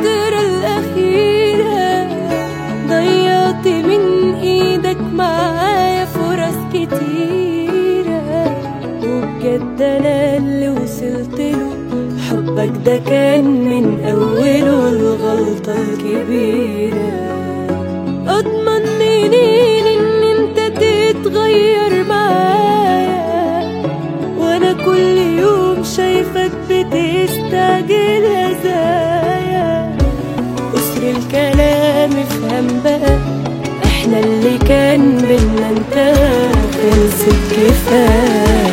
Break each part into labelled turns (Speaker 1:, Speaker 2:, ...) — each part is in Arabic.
Speaker 1: الفترة الأخيرة ضيعت من إيدك معايا فرص كتيرة وبجد أنا اللي وصلت له. حبك ده كان من أوله الغلطة الكبيرة. أضمن إن أنت تتغير معايا. وأنا كل يوم شايفك بتستعجل. الكلام بقى. إحنا اللي كان بينا انتهى خلصت كفاية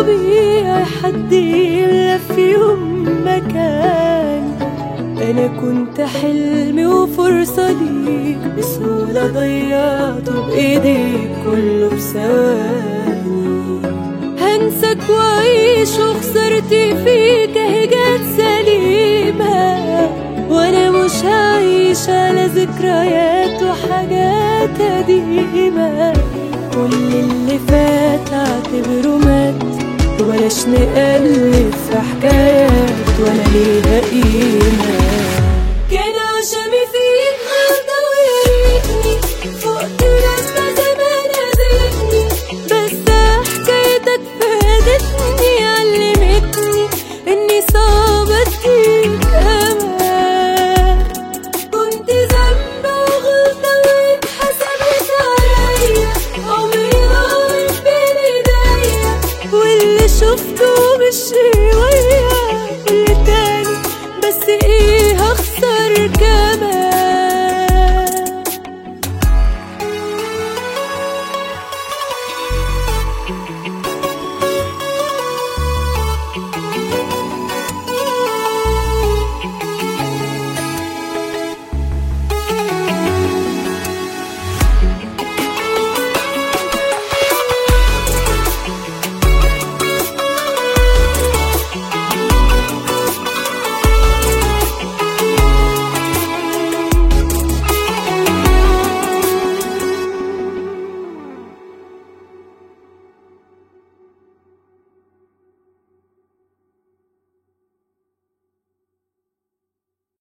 Speaker 1: طبيعي حد يملى في يوم مكاني أنا كنت حلمي وفرصة ليك بسهولة ضيعته بايديك كله بثواني. هنساك وأعيش وخسرتي فيك اهي جت سليمة. وأنا مش هعيش على ذكريات وحاجات قديمة. كل اللي فات أعتبره مات. وبلاش نقلب في حكايات ولا ليها قيمة